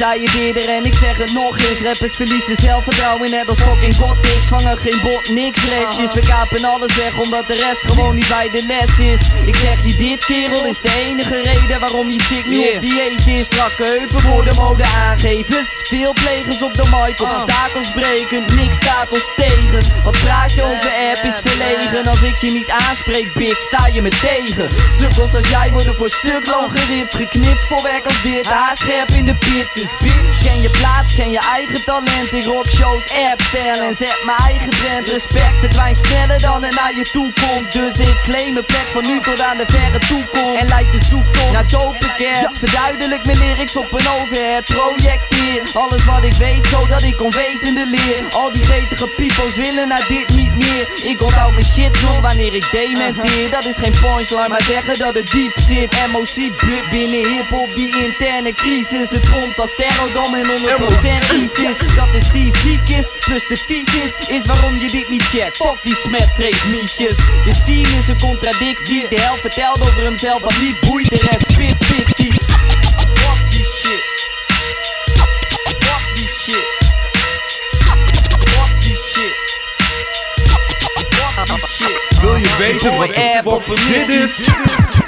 zei het eerder en ik zeg het nog eens. Rappers verliezen zelfvertrouwen net als fucking gothics Vangen geen bot, niks restjes. We kapen alles weg omdat de rest gewoon niet bij de les is. Ik zeg je dit kerel is de enige reden waarom je chick nu op dieet is. Strakke heupen worden mode aangevers. Veel plegers op de mic, obstakels breken Niks staat ons tegen. Wat praat je over je niet aanspreek bitch sta je me tegen. Sukkels als jij worden voor stuk loon geript. Geknipt voor werk als dit, haarscherp in de pit. Dus bitch, ken je plaats, ken je eigen talent. Ik rock shows, app stijl en zet mijn eigen trend. Respect verdwijnt sneller dan het naar je toe komt. Dus ik claim mijn plek van nu tot aan de verre toekomst. En leid de zoektocht naar dope cats Verduidelijk mijn lyrics op een overhead Projecteer alles wat ik weet zodat ik onwetende leer. Al die gretige peoples willen naar dit niet meer. Ik onthoud mijn shit nog wanneer ik dementeer. Dat is geen punchline maar zeggen dat het diep zit. MOC binnen hiphop die interne crisis. Het komt als terrordom en 100% ISIS Dat is die ziek is plus de vies is Is waarom je dit niet checkt. Fuck die smetvrees mietjes Dit zien is een contradictie. De helft vertelt over hemzelf wat niet boeit. De rest spit fictie Fuck die shit. Fuck die shit. Fuck die shit. Fuck die shit. Wil je weten wat een op fuck een dit is?